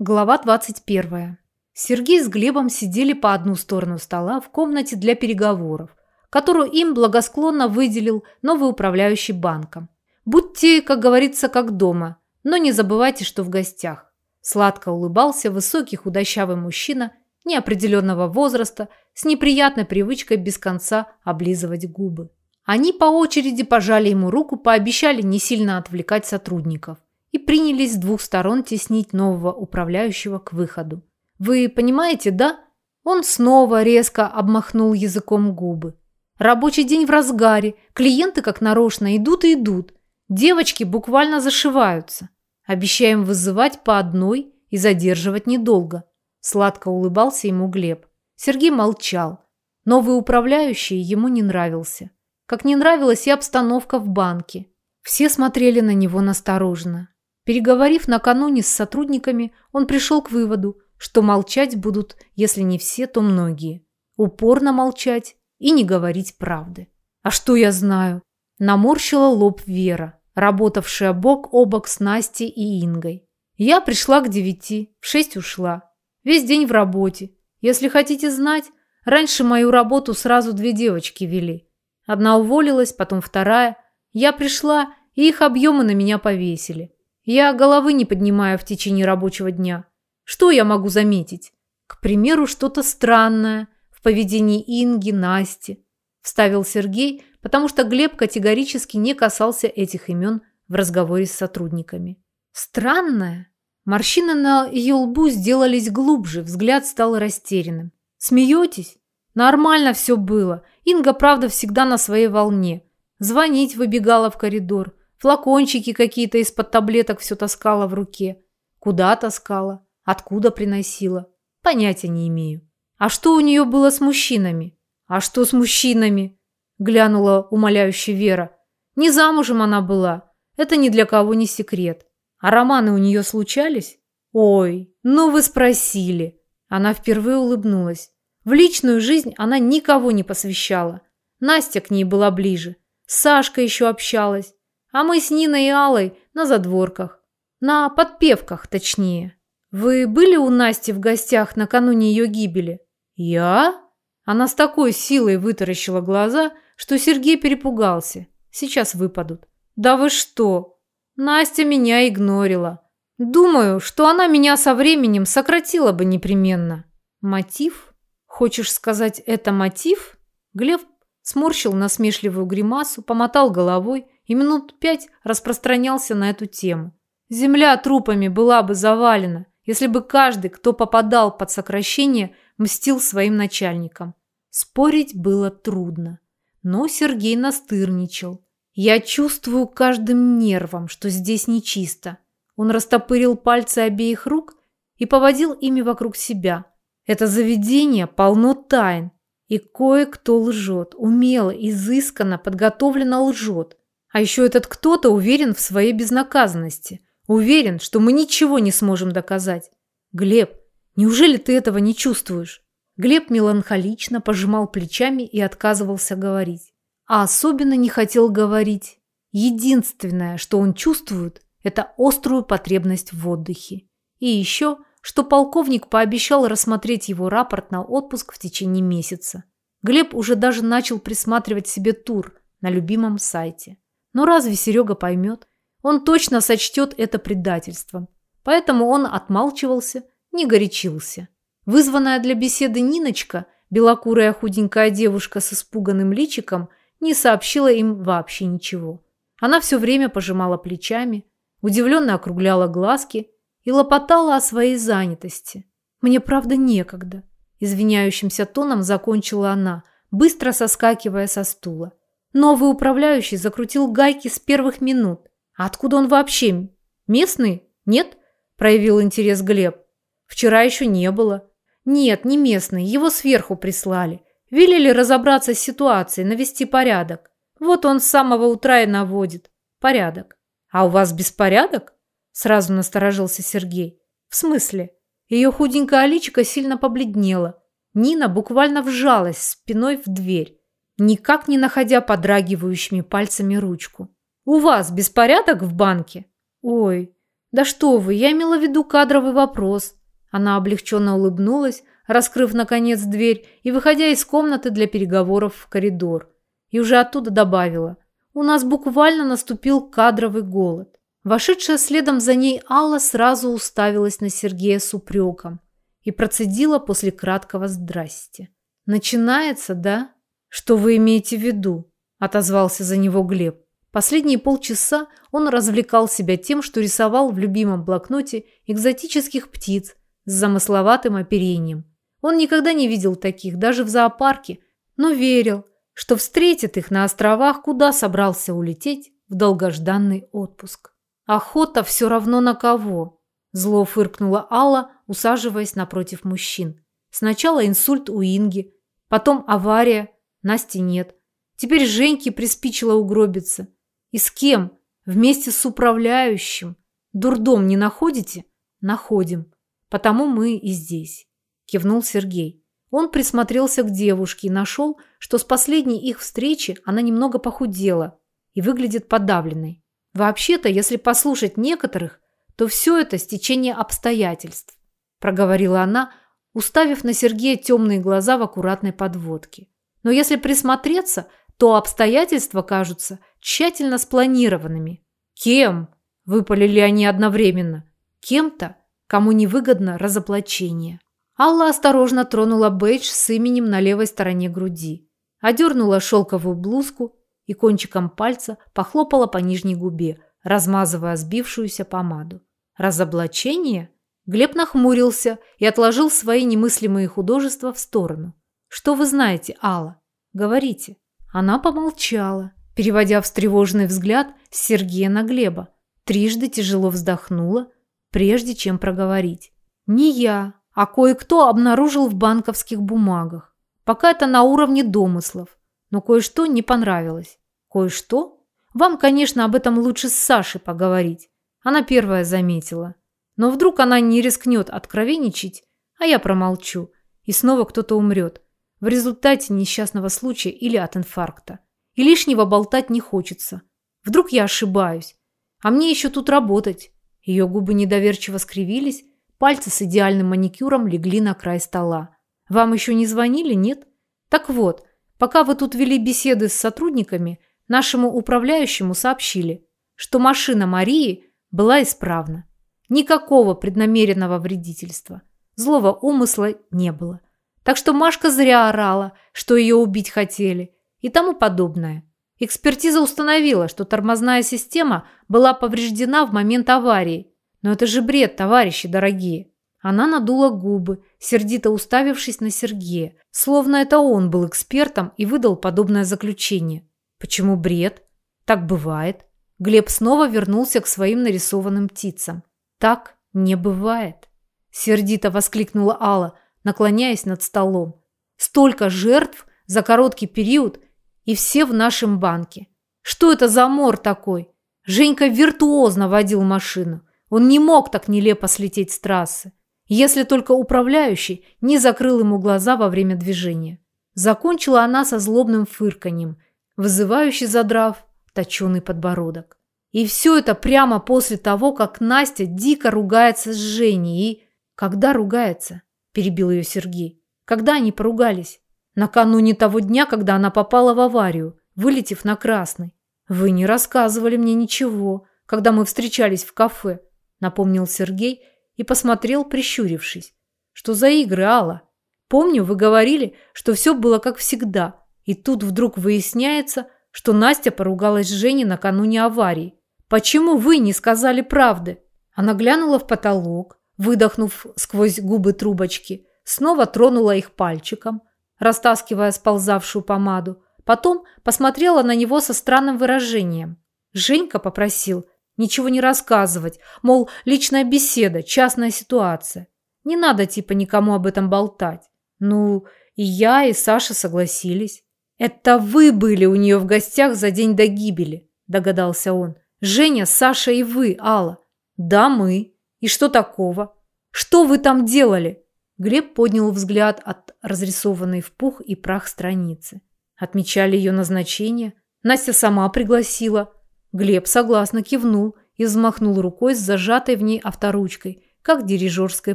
Глава 21. Сергей с Глебом сидели по одну сторону стола в комнате для переговоров, которую им благосклонно выделил новый управляющий банком. Будьте, как говорится, как дома, но не забывайте, что в гостях. Сладко улыбался высокий худощавый мужчина неопределенного возраста с неприятной привычкой без конца облизывать губы. Они по очереди пожали ему руку, пообещали не сильно отвлекать сотрудников и принялись с двух сторон теснить нового управляющего к выходу. «Вы понимаете, да?» Он снова резко обмахнул языком губы. Рабочий день в разгаре, клиенты как нарочно идут и идут. Девочки буквально зашиваются. Обещаем вызывать по одной и задерживать недолго. Сладко улыбался ему Глеб. Сергей молчал. Новый управляющий ему не нравился. Как не нравилась и обстановка в банке. Все смотрели на него настороженно. Переговорив накануне с сотрудниками, он пришел к выводу, что молчать будут, если не все, то многие. Упорно молчать и не говорить правды. «А что я знаю?» Наморщила лоб Вера, работавшая бок о бок с Настей и Ингой. Я пришла к девяти, в шесть ушла. Весь день в работе. Если хотите знать, раньше мою работу сразу две девочки вели. Одна уволилась, потом вторая. Я пришла, и их объемы на меня повесили. Я головы не поднимаю в течение рабочего дня. Что я могу заметить? К примеру, что-то странное в поведении Инги, Насти. Вставил Сергей, потому что Глеб категорически не касался этих имен в разговоре с сотрудниками. Странное? Морщины на ее лбу сделались глубже, взгляд стал растерянным. Смеетесь? Нормально все было. Инга, правда, всегда на своей волне. Звонить выбегала в коридор. Флакончики какие-то из-под таблеток все таскала в руке. Куда таскала? Откуда приносила? Понятия не имею. А что у нее было с мужчинами? А что с мужчинами? Глянула умоляющая Вера. Не замужем она была. Это ни для кого не секрет. А романы у нее случались? Ой, ну вы спросили. Она впервые улыбнулась. В личную жизнь она никого не посвящала. Настя к ней была ближе. Сашка еще общалась. А мы с Ниной и Алой на задворках. На подпевках, точнее. Вы были у Насти в гостях накануне ее гибели? Я? Она с такой силой вытаращила глаза, что Сергей перепугался. Сейчас выпадут. Да вы что? Настя меня игнорила. Думаю, что она меня со временем сократила бы непременно. Мотив? Хочешь сказать, это мотив? Глеб сморщил насмешливую гримасу, помотал головой и минут пять распространялся на эту тему. Земля трупами была бы завалена, если бы каждый, кто попадал под сокращение, мстил своим начальникам. Спорить было трудно. Но Сергей настырничал. Я чувствую каждым нервом, что здесь нечисто. Он растопырил пальцы обеих рук и поводил ими вокруг себя. Это заведение полно тайн, и кое-кто лжет, умело, изысканно, подготовленно лжет. А еще этот кто-то уверен в своей безнаказанности. Уверен, что мы ничего не сможем доказать. Глеб, неужели ты этого не чувствуешь? Глеб меланхолично пожимал плечами и отказывался говорить. А особенно не хотел говорить. Единственное, что он чувствует, это острую потребность в отдыхе. И еще, что полковник пообещал рассмотреть его рапорт на отпуск в течение месяца. Глеб уже даже начал присматривать себе тур на любимом сайте. Но разве Серега поймет? Он точно сочтет это предательством. Поэтому он отмалчивался, не горячился. Вызванная для беседы Ниночка, белокурая худенькая девушка с испуганным личиком, не сообщила им вообще ничего. Она все время пожимала плечами, удивленно округляла глазки и лопотала о своей занятости. «Мне, правда, некогда», – извиняющимся тоном закончила она, быстро соскакивая со стула. Новый управляющий закрутил гайки с первых минут. Откуда он вообще? Местный? Нет? Проявил интерес Глеб. Вчера еще не было. Нет, не местный, его сверху прислали. Велели разобраться с ситуацией, навести порядок. Вот он с самого утра и наводит. Порядок. А у вас беспорядок? Сразу насторожился Сергей. В смысле? Ее худенькая личико сильно побледнела. Нина буквально вжалась спиной в дверь никак не находя подрагивающими пальцами ручку. «У вас беспорядок в банке?» «Ой, «Да что вы, я имела в виду кадровый вопрос». Она облегченно улыбнулась, раскрыв, наконец, дверь и выходя из комнаты для переговоров в коридор. И уже оттуда добавила. «У нас буквально наступил кадровый голод». Вошедшая следом за ней Алла сразу уставилась на Сергея с упреком и процедила после краткого «здрасте». «Начинается, да? Что вы имеете в виду?» – отозвался за него Глеб. Последние полчаса он развлекал себя тем, что рисовал в любимом блокноте экзотических птиц с замысловатым оперением. Он никогда не видел таких, даже в зоопарке, но верил, что встретит их на островах, куда собрался улететь в долгожданный отпуск. Охота все равно на кого. Зло фыркнула Алла, усаживаясь напротив мужчин. Сначала инсульт у Инги, потом авария, Насти нет. Теперь Женьке приспичило угробиться. И с кем? Вместе с управляющим. Дурдом не находите? Находим. Потому мы и здесь. Кивнул Сергей. Он присмотрелся к девушке и нашел, что с последней их встречи она немного похудела и выглядит подавленной. Вообще-то, если послушать некоторых, то все это стечение обстоятельств, проговорила она, уставив на Сергея темные глаза в аккуратной подводке. Но если присмотреться, то обстоятельства кажутся тщательно спланированными. Кем? Выпалили они одновременно. Кем-то, кому невыгодно разоблачение. Алла осторожно тронула бейдж с именем на левой стороне груди, одернула шелковую блузку и кончиком пальца похлопала по нижней губе, размазывая сбившуюся помаду. Разоблачение? Глеб нахмурился и отложил свои немыслимые художества в сторону. «Что вы знаете, Алла? Говорите». Она помолчала, переводя встревоженный взгляд с Сергея на Глеба. Трижды тяжело вздохнула, прежде чем проговорить. «Не я, а кое-кто обнаружил в банковских бумагах. Пока это на уровне домыслов но кое-что не понравилось. Кое-что? Вам, конечно, об этом лучше с Сашей поговорить. Она первая заметила. Но вдруг она не рискнет откровенничать, а я промолчу, и снова кто-то умрет. В результате несчастного случая или от инфаркта. И лишнего болтать не хочется. Вдруг я ошибаюсь. А мне еще тут работать. Ее губы недоверчиво скривились, пальцы с идеальным маникюром легли на край стола. Вам еще не звонили, нет? Так вот, Пока вы тут вели беседы с сотрудниками, нашему управляющему сообщили, что машина Марии была исправна. Никакого преднамеренного вредительства. Злого умысла не было. Так что Машка зря орала, что ее убить хотели и тому подобное. Экспертиза установила, что тормозная система была повреждена в момент аварии. Но это же бред, товарищи дорогие. Она надула губы, сердито уставившись на Сергея, словно это он был экспертом и выдал подобное заключение. Почему бред? Так бывает. Глеб снова вернулся к своим нарисованным птицам. Так не бывает. Сердито воскликнула Алла, наклоняясь над столом. Столько жертв за короткий период и все в нашем банке. Что это за мор такой? Женька виртуозно водил машину. Он не мог так нелепо слететь с трассы если только управляющий не закрыл ему глаза во время движения. Закончила она со злобным фырканьем, вызывающе задрав точеный подбородок. И все это прямо после того, как Настя дико ругается с Женей и... Когда ругается? Перебил ее Сергей. Когда они поругались? Накануне того дня, когда она попала в аварию, вылетев на красный. Вы не рассказывали мне ничего, когда мы встречались в кафе, напомнил Сергей и посмотрел, прищурившись. «Что за игры, Алла? Помню, вы говорили, что все было как всегда, и тут вдруг выясняется, что Настя поругалась с Женей накануне аварии. Почему вы не сказали правды?» Она глянула в потолок, выдохнув сквозь губы трубочки, снова тронула их пальчиком, растаскивая сползавшую помаду, потом посмотрела на него со странным выражением. Женька попросил – Ничего не рассказывать, мол, личная беседа, частная ситуация. Не надо типа никому об этом болтать. Ну, и я, и Саша согласились. Это вы были у нее в гостях за день до гибели, догадался он. Женя, Саша и вы, Алла. Да, мы. И что такого? Что вы там делали? Глеб поднял взгляд от разрисованной в пух и прах страницы. Отмечали ее назначение. Настя сама пригласила. Глеб согласно кивнул и взмахнул рукой с зажатой в ней авторучкой, как дирижерской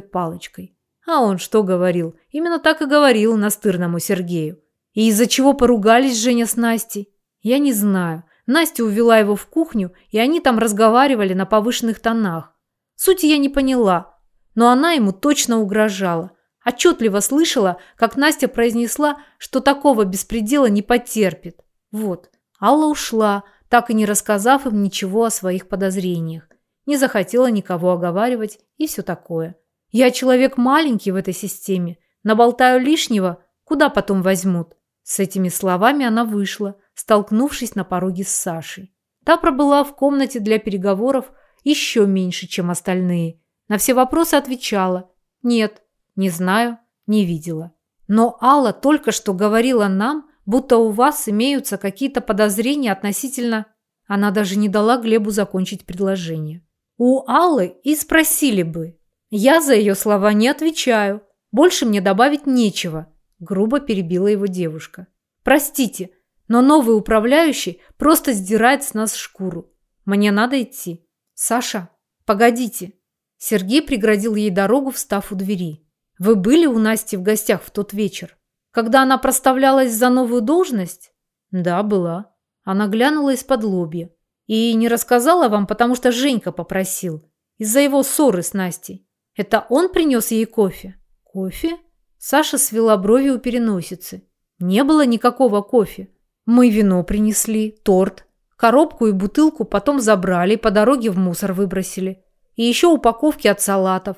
палочкой. А он что говорил? Именно так и говорил настырному Сергею. И из-за чего поругались Женя с Настей? Я не знаю. Настя увела его в кухню, и они там разговаривали на повышенных тонах. Сути я не поняла, но она ему точно угрожала. Отчетливо слышала, как Настя произнесла, что такого беспредела не потерпит. Вот. Алла ушла, так и не рассказав им ничего о своих подозрениях. Не захотела никого оговаривать и все такое. Я человек маленький в этой системе. Наболтаю лишнего, куда потом возьмут? С этими словами она вышла, столкнувшись на пороге с Сашей. Та пробыла в комнате для переговоров еще меньше, чем остальные. На все вопросы отвечала «Нет, не знаю, не видела». Но Алла только что говорила нам, будто у вас имеются какие-то подозрения относительно... Она даже не дала Глебу закончить предложение. У Аллы и спросили бы. Я за ее слова не отвечаю. Больше мне добавить нечего. Грубо перебила его девушка. Простите, но новый управляющий просто сдирает с нас шкуру. Мне надо идти. Саша, погодите. Сергей преградил ей дорогу, встав у двери. Вы были у Насти в гостях в тот вечер? Когда она проставлялась за новую должность? Да, была. Она глянула из-под лобья. И не рассказала вам, потому что Женька попросил. Из-за его ссоры с Настей. Это он принес ей кофе? Кофе? Саша свела брови у переносицы. Не было никакого кофе. Мы вино принесли, торт, коробку и бутылку потом забрали и по дороге в мусор выбросили. И еще упаковки от салатов.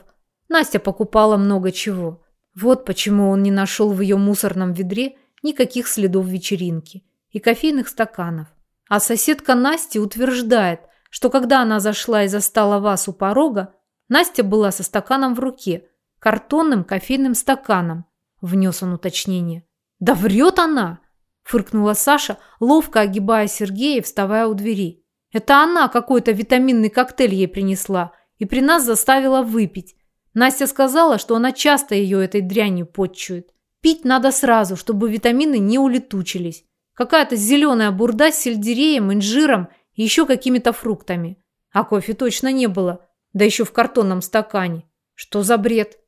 Настя покупала много чего. Вот почему он не нашел в ее мусорном ведре никаких следов вечеринки и кофейных стаканов. А соседка Настя утверждает, что когда она зашла и застала вас у порога, Настя была со стаканом в руке, картонным кофейным стаканом, внес он уточнение. Да врет она! Фыркнула Саша, ловко огибая Сергея и вставая у двери. Это она какой-то витаминный коктейль ей принесла и при нас заставила выпить. Настя сказала, что она часто ее этой дрянью подчует. Пить надо сразу, чтобы витамины не улетучились. Какая-то зеленая бурда с сельдереем, инжиром и еще какими-то фруктами. А кофе точно не было. Да еще в картонном стакане. Что за бред?